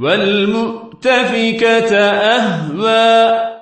والمؤتفكة أهوى